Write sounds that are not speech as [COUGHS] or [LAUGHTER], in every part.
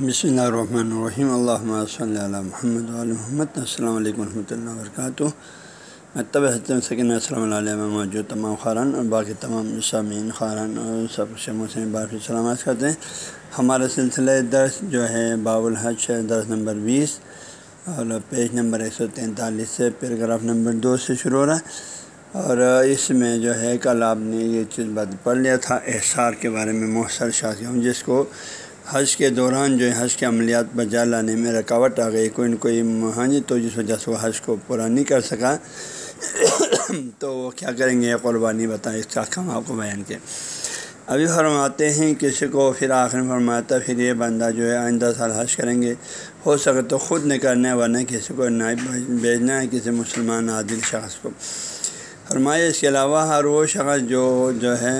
بسم اللہ الرحمن الرحیم اللہ صلی اللہ محمد علیہ محمد السلام علیکم ورحمۃ اللہ وبرکاتہ مطب سکن السلام علیہ موجود تمام خاران اور باقی تمام سامعین خاران اور سب شمو سے بار سلامت کرتے ہیں ہمارا سلسلہ درس جو ہے باب الحج درس نمبر بیس اور پیج نمبر ایک سو تینتالیس سے پیراگراف نمبر دو سے شروع ہو رہا ہے اور اس میں جو ہے کل آپ نے یہ چیز بات پڑھ لیا تھا احسار کے بارے میں مؤثر شاخیوں جس کو حج کے دوران جو ہے، حج کے عملیات بجا لانے میں رکاوٹ آ گئی۔ کوئی نہ کوئی مہانی تو جس وجہ سے وہ حج کو پورا نہیں کر سکا۔ تو وہ کیا کریں گے؟ قربانی بتائیں۔ اس کا کم آپ کو بیان کے ابھی فرماتے ہیں، کسی کو پھر آخر فرماتا پھر یہ بندہ جو ہے آئندہ سال حج کریں گے۔ ہو سکے تو خود نہیں کرنا ورنہ کسی کو نائب بھیجنا ہے کسی مسلمان عادل شخص کو۔ فرمایا، اس کے علاوہ ہر وہ شخص جو جو ہے،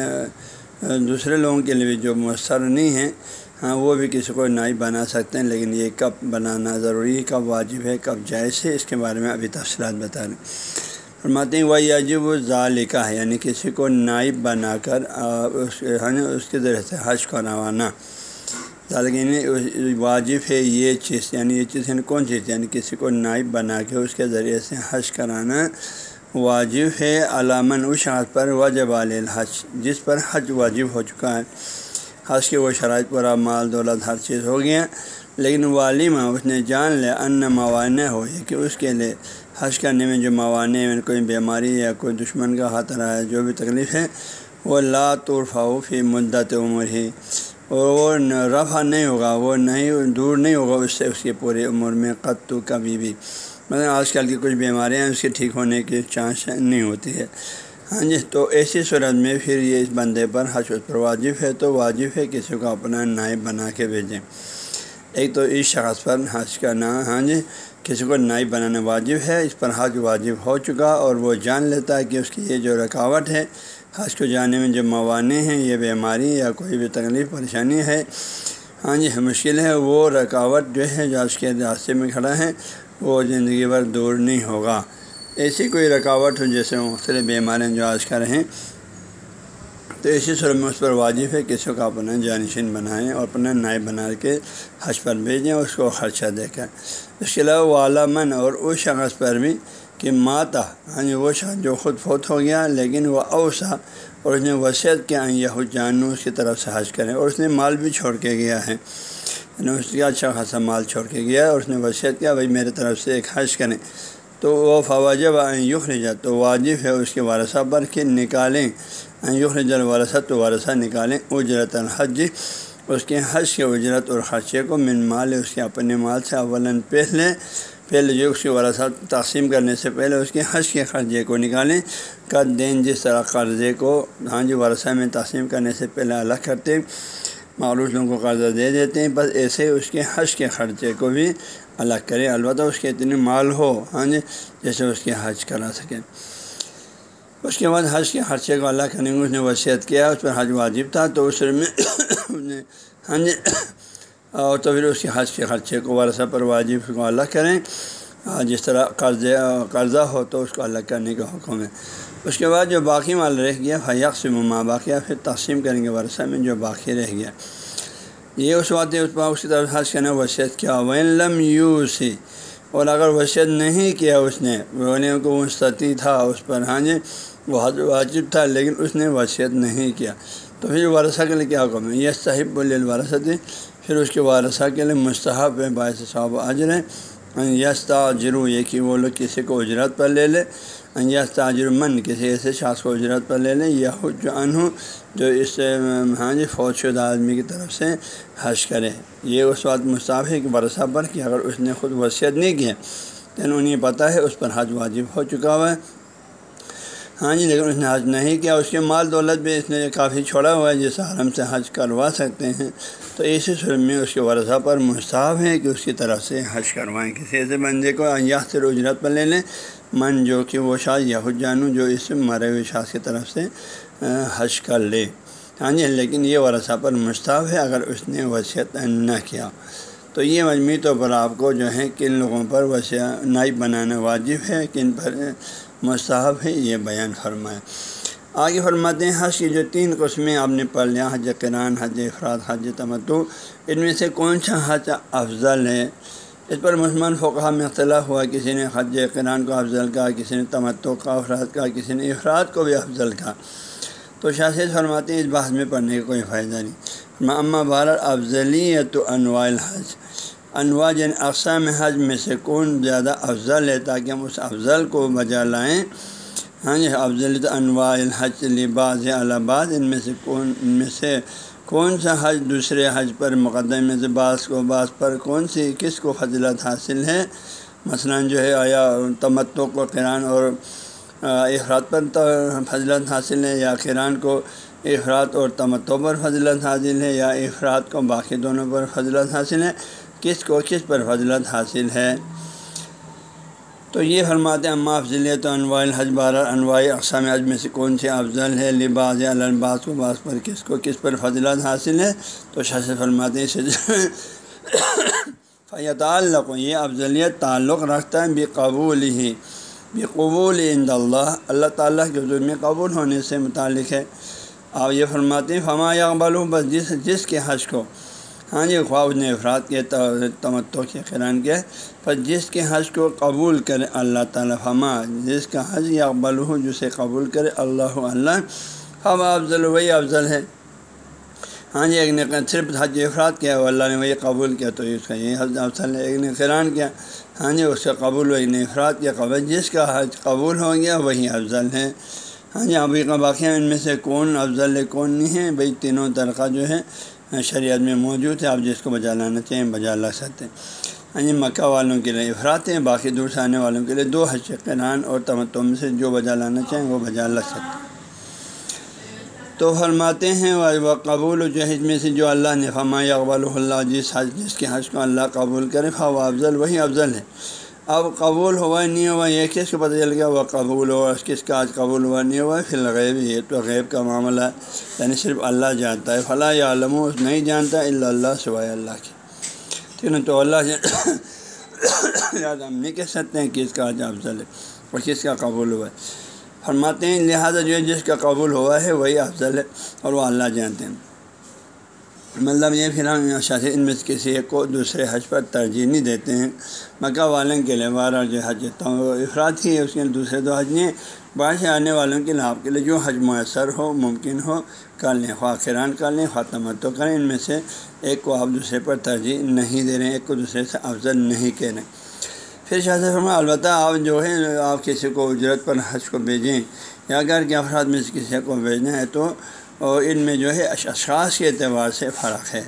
دوسرے لوگوں کے لیے بھی جو مؤثر نہیں ہیں ہاں وہ بھی کسی کو نائب بنا سکتے ہیں، لیکن یہ کب بنانا ضروری ہے، کب واجب ہے، کب جائز ہے، اس کے بارے میں ابھی تفصیلات بتا رہے ہیں۔ فرماتے ہیں وہ عجیب و ظالقہ ہے یعنی کسی کو نائب بنا کر اس ہاں، اس کے ذریعے سے حج کروانا۔ یعنی واجب ہے یہ چیز یعنی یہ چیز یعنی کون چیز؟ یعنی کسی کو نائب بنا کے اس کے ذریعے سے حج کرانا واجب ہے۔ علامن اس شخص پر واجب الحج، جس پر حج واجب ہو چکا ہے۔ حج کے وہ شرائط پورا مال، دولت، ہر چیز ہو گیا لیکن والمہ اس نے جان لیا ان موانع ہو، یہ کہ اس کے لیے حج کرنے میں جو موانع میں کوئی بیماری یا کوئی دشمن کا خطرہ ہے، جو بھی تکلیف ہے، وہ لا فی مدت عمر ہی اور وہ رفع نہیں ہوگا، وہ نہیں، دور نہیں ہوگا اس سے، اس کی پوری عمر میں قطو کبھی بھی۔ مطلب آج کل کی کچھ بیماریاں ہیں، اس کے ٹھیک ہونے کی چانس نہیں ہوتی ہے۔ ہاں جی تو ایسی صورت میں پھر یہ اس بندے پر حج پر واجب ہے، تو واجب ہے کسی کو اپنا نائب بنا کے بھیجیں۔ ایک تو اس شخص پر حج کا نام ہاں جی کسی کو نائب بنانا واجب ہے، اس پر حج واجب ہو چکا اور وہ جان لیتا ہے کہ اس کی یہ جو رکاوٹ ہے، حج کو جانے میں جو موانع ہیں، یہ بیماری یا کوئی بھی تکلیف، پریشانی ہے ہاں جی مشکل ہے، وہ رکاوٹ جو ہے، جو اس کے راستے میں کھڑا ہے، وہ زندگی بھر دور نہیں ہوگا۔ ایسی کوئی رکاوٹ ہو جیسے مختلف بیماریاں جو آج کر ہیں، تو اسی صورت میں اس پر واجب ہے کسی کو اپنا جانشین بنائیں اور اپنا نائب بنا کے حج پر بھیجیں اس کو خرچہ دے کر اس کے علاوہ والمن اور اس شخص پر بھی کہ ماتا ہاں جی وہ شخص جو خود فوت ہو گیا لیکن وہ اوسا اور اس نے وصیت کیا یہ جانو اس کی طرف سے حج کریں اور اس نے مال بھی چھوڑ کے گیا ہے۔ یعنی اس کا اچھا خاصا مال چھوڑ کے گیا اور اس نے وصیت کیا، بھائی میرے طرف سے ایک حج کریں۔ تو وہ فواجب یخرجہ تو واجب ہے اس کے وارثہ پر کہ نکالیں۔ یخرج الورثہ تو وارثہ نکالیں اجرت الحج، اس کے حج کے اجرت اور خرچے کو من مال، اس کے اپنے مال سے اول پہلے پہلے جو اس کے ورثہ تقسیم کرنے سے پہلے اس کے حج کے خرچے کو نکالیں۔ کا دین جس طرح قرضے کو ہاں جی ورثہ میں تقسیم کرنے سے پہلے الگ کرتے معروف لوگوں کو قرضہ دے دیتے ہیں، بس ایسے اس کے حج کے خرچے کو بھی الگ کرے البتہ اس کے اتنے مال ہو ہاں جی جیسے اس کے حج کرا سکیں۔ اس کے بعد حج کے خرچے کو اللہ کرنے کو اس نے وصیت کیا، اس پر حج واجب تھا، تو اس میں [COUGHS] ہاں جی اور تو پھر اس کے حج کے خرچے کو ورثہ پر واجب کو الگ کریں۔ جس طرح قرض قرضہ ہو تو اس کو الگ کرنے کا حکم ہے۔ اس کے بعد جو باقی مال رہ گیا فیق سے ماں باقیہ پھر تقسیم کریں گے ورثہ میں جو باقی رہ گیا۔ یہ اس بات اس پر اس کی طرف حج کرنا وصیت کیا۔ وین لم یو سی اور اگر وصیت نہیں کیا اس نے رونے کو مستطی تھا اس پر ہاں جی وہ واجب تھا، لیکن اس نے وصیت نہیں کیا۔ تو پھر ورثہ کے لیے کیا حکم؟ ہے یہ صحیح الورثہ پھر اس کے وارثہ کے لیے مستحب ہے باعث صاحب اجر ہے یس تاجرو یہ کہ وہ لوگ کسی کو اجرت پر لے لے۔ یس تاجر من کسی ایسے شاخ کو اجرت پر لے لیں یا جو انہوں جو اس ہاں جی فوج شدہ آدمی کی طرف سے حج کرے یہ اس وقت مصعف ہے کہ برسہ پر کہ اگر اس نے خود وصیت نہیں کیا تو انہیں پتہ ہے اس پر حج واجب ہو چکا ہوا ہے۔ ہاں جی لیکن اس نے حج نہیں کیا، اس کے مال دولت بھی اس نے کافی چھوڑا ہوا ہے، جس حرم سے حج کروا سکتے ہیں۔ تو اسی صورت میں اس کے ورثہ پر مصعف ہے کہ اس کی طرف سے حج کروائیں۔ کسی ایسے بندے کو یا سے اجرت پر لے لیں، من جو کہ وہ شاذ یا جانو جو اس مرے ہوئے شاذ کی طرف سے حج کر لے۔ ہاں جی لیکن یہ ورثہ پر مشتاف ہے اگر اس نے وصیت نہ کیا۔ تو یہ مجموعی طور پر آپ کو جو ہے کن لوگوں پر وسیع نائب بنانا واجب ہے، کن پر مستحب ہے، یہ بیان فرمائے۔ آگے فرماتے ہیں، حج کی جو تین قسمیں آپ نے پڑھ لیا، حج کران حج افراد، حج تمتو ان میں سے کون سا حج افضل ہے؟ اس پر مسلمان فقہ میں اختلاف ہوا، کسی نے حج کران کو افضل کہا، کسی نے تمتو کا، افراد کہا کسی نے افراد کو بھی افضل کہا۔ تو شاست فرماتے ہیں، اس بحث میں پڑھنے کا کوئی فائدہ نہیں۔ اماں بار افضلیت تو انواع الحج۔ انواع جن اقسام حج میں سے کون زیادہ افضل ہے، تاکہ ہم اس افضل کو بجا لائیں۔ ہاں جی افضل انواع الحج لباس الباس ان میں سے کون، ان میں سے کون سا حج دوسرے حج پر مقدم میں سے بعض کو، بعض پر کون سی، کس کو فضلت حاصل ہے؟ مثلا جو ہے آیا تمتو کو قرآن اور افراد پر فضلت حاصل ہے، یا قرآن کو افراد اور تمتو پر فضلت حاصل ہے، یا افراد کو باقی دونوں پر فضلت حاصل ہے؟ کس کو، کس پر فضلت حاصل ہے؟ تو یہ فرماتے ہیں، اما افضل تو انواع الحج بارہ انواع اقسام حج میں سے کون سے افضل ہے لباس الباس و باس پر کس کو، کس پر فضلت حاصل ہے؟ تو شاش فرماتے ہیں [COUGHS] فیطالق یہ افضلیت تعلق رکھتا ہے بے قبول ہی بے قبول عند اللہ اللہ تعالیٰ کے حضور میں قبول ہونے سے متعلق ہے۔ آپ یہ فرماتے ہیں، فما اقبال بس جس جس کے حج کو ہاں جی خواہ نے افراد کے تمتو کے قرآن کے۔ پر جس کے حج کو قبول کرے اللہ تعالیٰ فما جس کا حج یا اقبال ہو جسے قبول کرے اللہ اللہ۔ فما افضل، وہی افضل ہے۔ ہاں جی ایک نے صرف حج افراد کیا وہ اللہ نے وہی قبول کیا تو اس کا یہ حج افضل ہے۔ ایک نے قرآن کیا ہاں جی اس کا قبول ایک نے افراد کیا۔ قبول، جس کا حج قبول ہو گیا، وہی افضل ہے۔ ہاں جی ابھی کا باقی ان میں سے کون افضل ہے، کون نہیں ہے؟ بھائی، تینوں طرقہ جو ہے شریعت میں موجود ہے آپ جس کو بجا لانا چاہیں، بجا لا سکتے ہیں۔ ہاں جی مکہ والوں کے لیے افراد ہیں، باقی دور سے آنے والوں کے لیے دو حج قرآن اور تمتوں میں سے جو بجا لانا چاہیں، وہ بجا لا سکتے ہیں۔ تو فرماتے ہیں وہ قبول و جہج میں سے جو اللہ نے فما اقبال اللہ جس حج، جس کے حج کو اللہ قبول کرے خواہ وہ افضل، وہی افضل ہے۔ اب قبول ہوا نہیں ہوا، یہ کس کو پتہ چل گیا؟ وہ قبول ہوا کس کا آج قبول ہوا نہیں ہوا؟ پھر غیب یہ تو غیب کا معاملہ ہے۔ یعنی صرف اللہ جانتا ہے۔ فلاں یا علم نہیں جانتا اللہ اللہ سوائے اللہ کے ٹھیک ہے تو اللہ [COUGHS] یاد ہم نہیں کہہ سکتے ہیں کس کا آج افضل ہے اور کس کا قبول ہوا ہے۔ فرماتے ہیں، لہٰذا جو ہے، جس کا قبول ہوا ہے، وہی افضل ہے اور وہ اللہ جانتے ہیں۔ مطلب یہ پھر ہم شاسی ان میں سے کسی ایک کو دوسرے حج پر ترجیح نہیں دیتے ہیں۔ مکہ والوں کے لیے بارہ جو حج تو افراد ہی اس کے دوسرے دو حج نہیں باہر سے آنے والوں کے لیے آپ کے لیے جو حج میسر ہو، ممکن ہو، کر لیں، خواہ کر لیں خاتمہ تو کریں ان میں سے ایک کو آپ دوسرے پر ترجیح نہیں دے رہے ہیں، ایک کو دوسرے سے افضل نہیں کہہ رہے ہیں۔ پھر شاہ فرما البتہ آپ جو ہے آپ کسی کو اجرت پر حج کو بھیجیں یا گھر کے افراد میں سے کسی کو بھیجنا ہے تو اور ان میں جو ہے اشخاص کے اعتبار سے فرق ہے۔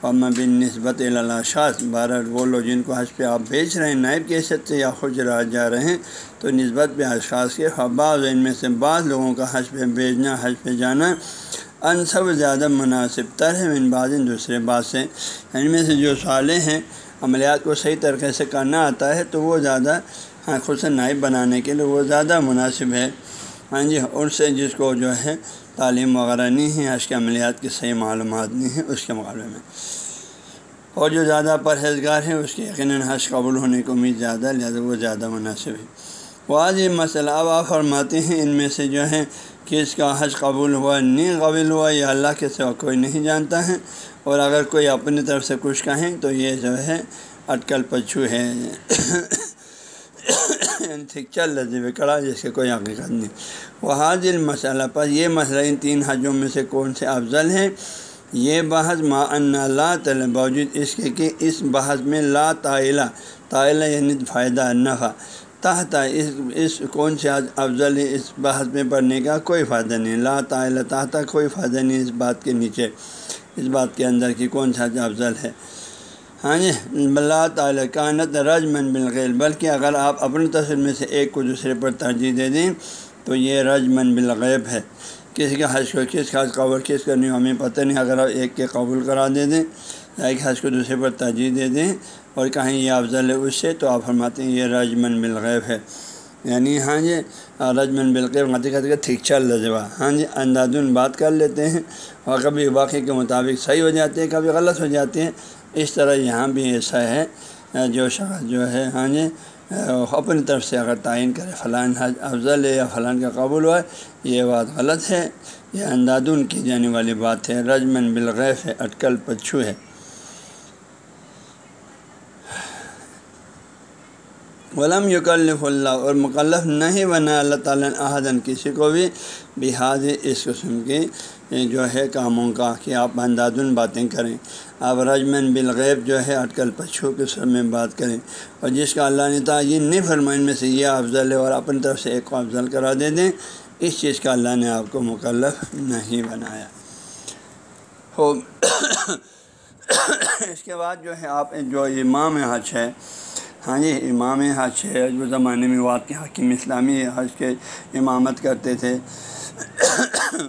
اور بن نسبت الاشاس بارہ وہ لوگ جن کو حج پہ آپ بیچ رہے ہیں، نائب کی حیثیت سے یا خوش رہ جا رہے ہیں، تو نسبت پہ اشخاص کے بعض ان میں سے بعض لوگوں کا حج پہ بھیجنا، حج پہ جانا ان سب زیادہ مناسب تر ہے۔ ان بعض ان دوسرے بات سے یعنی ان میں سے جو سالے ہیں، عملیات کو صحیح طریقے سے کرنا آتا ہے، تو وہ زیادہ ہاں خود سے نائب بنانے کے لیے وہ زیادہ مناسب ہے۔ ہاں جی ان سے جس کو جو ہے تعلیم وغیرہ نہیں ہے حج کے عملیات کی صحیح معلومات نہیں ہیں اس کے مقابلے میں۔ اور جو زیادہ پرہیزگار ہیں، اس کے یقیناً حج قبول ہونے کی امید زیادہ، لہٰذا وہ زیادہ مناسب ہے وہ آج یہ مسئلہ اب آپ فرماتے ہیں، ان میں سے جو ہے کہ اس کا حج قبول ہوا، نہیں قبول ہوا، یہ اللہ کے سوا کوئی نہیں جانتا ہے۔ اور اگر کوئی اپنی طرف سے کچھ کہیں تو یہ جو ہے، اٹکل پچھو ہے۔ چل لذیب جی، کڑا جس جی، کے کوئی حقیقت نہیں۔ وہ حاضر مسئلہ، پر یہ مسئلہ ان تین حجوں میں سے کون سے افضل ہے یہ بحث ما ان لا تعالی باوجود اس کے کہ اس بحث میں لا تعلیٰ تعلیٰ یعنی فائدہ نفع۔ تحت اس اس کون سے افضل ہے اس بحث میں پڑھنے کا کوئی فائدہ نہیں۔ لا تعلیٰ تحت کوئی فائدہ نہیں اس بات کے نیچے، اس بات کے اندر کہ کون سا افضل ہے۔ ہاں جی بلا تعالیٰ کانت رج من بالغیل، بلکہ اگر آپ اپنے تصویر میں سے ایک کو دوسرے پر ترجیح دے دیں، تو یہ رج من بالغیب ہے۔ کسی کے حج کو، کس کا قبول، کس کرنے ہمیں پتہ نہیں۔ اگر آپ ایک کے قبول کرا دے دیں، یا ایک حج کو دوسرے پر ترجیح دے دیں، اور کہیں یہ افضل ہے اس سے، تو آپ فرماتے ہیں یہ رج من بالغیب ہے۔ یعنی ہاں جی رجمن بالغیب غلطی کرتے ٹھیک چل رجوا ہاں جی اندازن بات کر لیتے ہیں اور کبھی واقعے کے مطابق صحیح ہو جاتے ہیں، کبھی غلط ہو جاتے ہیں۔ اس طرح یہاں بھی ایسا ہے، جو شخص جو ہے ہاں جی اپنی طرف سے اگر تعین کرے فلان حج افضل ہے یا فلان کا قبول ہوا، یہ بات غلط ہے۔ یہ اندادن کی جانے والی بات ہے۔ رجمن بالغیف ہے، اٹکل پچھو ہے۔ غلام یکلف اللہ، اور مکلف نہیں بنا اللہ تعالیٰ احدن کسی کو بھی بحاظ اس قسم کی جو ہے کاموں کا، کہ آپ اندازن باتیں کریں۔ آپ رجمن بالغیب جو ہے اٹکل پچھو کے سر میں بات کریں۔ اور جس کا اللہ نے تعین نہیں فرمائن میں سے یہ افضل ہے اور اپنی طرف سے ایک کو افضل کرا دے دیں۔ اس چیز کا اللہ نے آپ کو مکلف نہیں بنایا۔ ہو، [COUGHS] اس کے بعد جو ہے آپ جو امام حج ہے ہاں جی امام حج ہے جو زمانے میں واقع حکیم اسلامی حج کے امامت کرتے تھے۔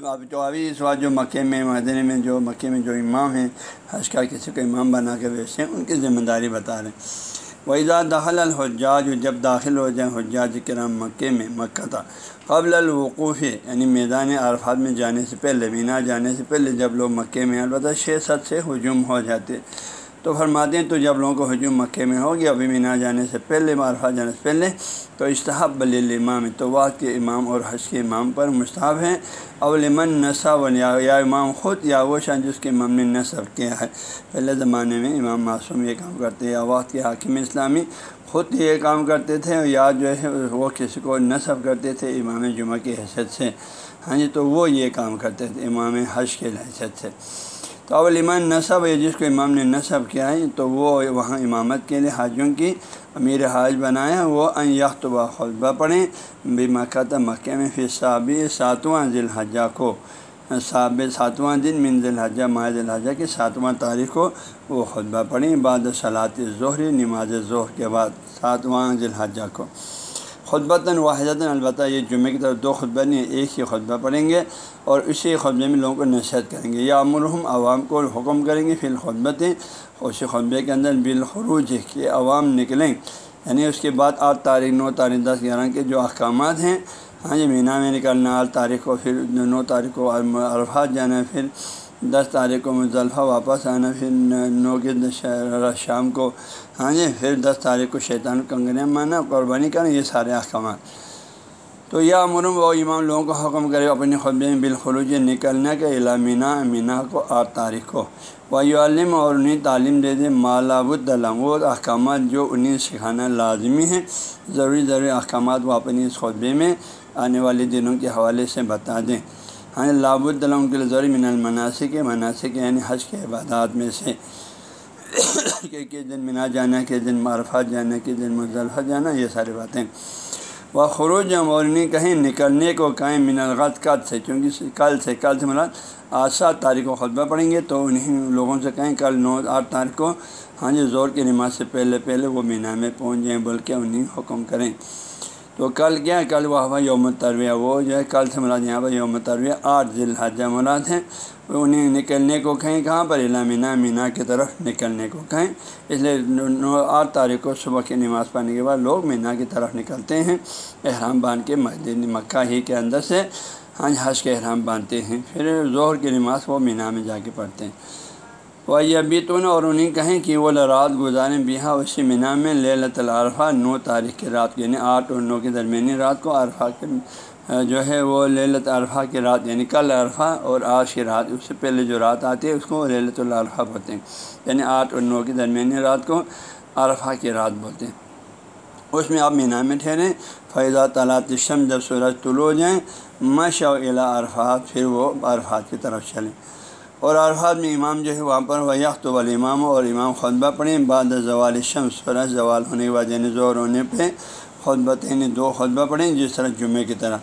اب جو ابھی اس وقت جو مکے میں مدنے میں جو مکے میں جو امام ہیں، حج کا کسی کو امام بنا کے بیچتے ہیں، ان کی ذمہ داری بتا رہے ہیں۔ ویزا داخل الحجاج، جب داخل ہو جائیں حجاج کرام مکے میں، مکہ تھا قبل الوقوف یعنی میدان عرفات میں جانے سے پہلے، مینا جانے سے پہلے جب لوگ مکے میں البتہ چھ ست سے ہجوم ہو جاتے۔ تو فرماتے ہیں تو جب لوگوں کو ہجوم مکے میں ہو گیا ابھی مینا جانے سے پہلے معرفہ جانے سے پہلے، تو اشتحاب بل امام تو وقت کے امام اور حج کے امام پر مستحب ہیں۔ اولمن نصب یا امام خود یا وہ شاہ جس کے امام نے نصب کیا ہے پہلے زمانے میں امام معصوم یہ کام کرتے ہیں وقت کے حاکم اسلامی خود یہ کام کرتے تھے یا جو ہے وہ کسی کو نصب کرتے تھے امام جمعہ کی حیثیت سے۔ ہاں جی تو وہ یہ کام کرتے تھے امام حج کے حیثیت سے۔ تو اول ایمان نصب ہے، جس کو امام نے نصب کیا ہے، تو وہ وہاں امامت کے لیے حاجوں کی امیر حاج بنایا وہ ان یختبہ خطبہ پڑھیں۔ بے مکہ مکہ میں پھر صابی ساتواں ذی الحجہ کو صاب ساتواں دن من ذی الحجہ ماہ ذی الحجہ کی ساتواں تاریخ کو وہ خطبہ پڑھیں۔ بعد صلاط ظہری نماز ظہر کے بعد ساتواں ذی الحجہ کو۔ خطبۃً واحد البتہ یہ جمعے کی طرف دو خطبہ نہیں ایک ہی خطبہ پڑھیں گے اور اسی خطبے میں لوگوں کو نصیحت کریں گے۔ یا امرحم عوام کو حکم کریں گے، فی الخطبتیں، اسی خطبے کے اندر بالخروج کہ عوام نکلیں۔ یعنی اس کے بعد آٹھ تاریخ، نو تاریخ، دس، گیارہ کے جو احکامات ہیں ہاں جی مینا میں نکلنا، آٹھ تاریخ کو، پھر نو تاریخ کو، عرفات جانا، پھر دس تاریخ کو مضلفہ واپس آنا، پھر نو کے شام کو۔ ہاں جی پھر دس تاریخ کو شیطان کنگنے مانا قربانی کرنا، یہ سارے احکامات۔ تو یہ امرم و امام لوگوں کو حکم کرے اپنے خطبے میں بالخروج نکلنے کے علامینا مینا کو آٹھ تاریخ کو۔ وہی عالم اور انہیں تعلیم دے دیں مالاب الدلام وہ احکامات جو انہیں سکھانا لازمی ہیں، ضروری ضروری احکامات وہ اپنی اس خطبے میں آنے والے دنوں کے حوالے سے بتا دیں۔ ہاں لاب الدلام کے ضروری من المناسک مناسب یعنی حج کے عبادات میں سے۔ [COUGHS] کہ کس دن منا جانا کس دن معرفات جانا کس دن مضلفہ جانا یہ ساری باتیں۔ وہ خروج مورنی کہیں نکلنے کو کہیں من الغت قد سے، چونکہ کل سے کل سے مراد آج سات تاریخ کو خطبہ پڑھیں گے، تو انہیں لوگوں سے کہیں کل نو، آٹھ تاریخ کو ہاں جی زور کی نماز سے پہلے پہلے وہ مینا میں پہنچ جائیں بول کے انہیں حکم کریں۔ تو کل کیا کل وہ یوم ترویہ وہ جو ہے کل سے مراد یہاں پر یوم ترویہ آٹھ ذی الحجہ مراد ہیں۔ انہیں نکلنے کو کہیں کہاں پر؟ مینا مینا کی طرف نکلنے کو کہیں۔ اس لیے آٹھ تاریخ کو صبح کی نماز پڑھنے کے بعد لوگ مینا کی طرف نکلتے ہیں۔ احرام باندھ کے مسجد مکہ ہی کے اندر سے ہاں حج کے احرام باندھتے ہیں۔ پھر ظہر کی نماز وہ مینا میں جا کے پڑھتے ہیں۔ وہ یہ تو اور انہیں کہیں کہ وہ رات گزاریں بیہا اسی مینا میں لت العرفہ نو تاریخ کی رات یعنی آٹھ اور نو کے درمیانی رات کو عرفہ کے، جو ہے وہ للت عرفہ کی رات یعنی کل عرفہ اور آج کی رات، اس سے پہلے جو رات آتی ہے، اس کو للت العرفہ بولتے ہیں۔ یعنی آٹھ اور نو کی درمیانی رات کو عرفہ کی رات بولتے ہیں۔ اس میں آپ مینا میں ٹھہریں فیضا تعالیٰ تشم جب سورج طلوع جائیں مش الا عرفات، پھر وہ عرفات کی طرف چلیں۔ اور عرفات میں امام جو ہے وہاں پر وہ یخت امام اور امام خطبہ پڑھیں، بعد زوال شمس سورج زوال ہونے کے بعد یعنی زور ہونے پہ خطبہ یعنی دو خطبہ پڑھیں جس طرح جمعے کی طرح۔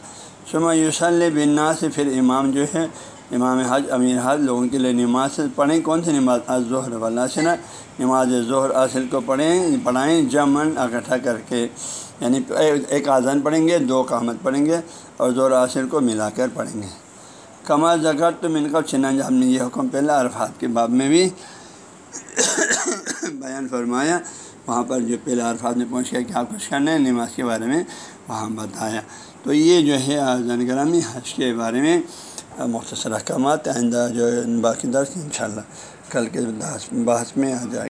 شمع یوسل بنا سے پھر امام جو ہے، امام حج، امیر حج لوگوں کے لیے نماز پڑھیں۔ کون سی نماز؟ ظہر والا نماز ظہر اصل کو پڑھیں، پڑھائیں جمن اکٹھا کر کے۔ یعنی ایک آزان پڑھیں گے، دو قامت پڑھیں گے اور زور اصل کو ملا کر پڑھیں گے۔ کما زکر تو من کب چنانچہ ہم نے یہ حکم پہلے عرفات کے باب میں بھی بیان فرمایا۔ وہاں پر جو پہلے عرفات میں پہنچ کے کیا کچھ کرنا ہے نماز کے بارے میں، وہاں بتایا۔ تو یہ جو ہے آزان گرامی حج کے بارے میں مختصر احکامات آئندہ جو باقی درس ان شاء اللہ کل کے بحث میں آ جائے۔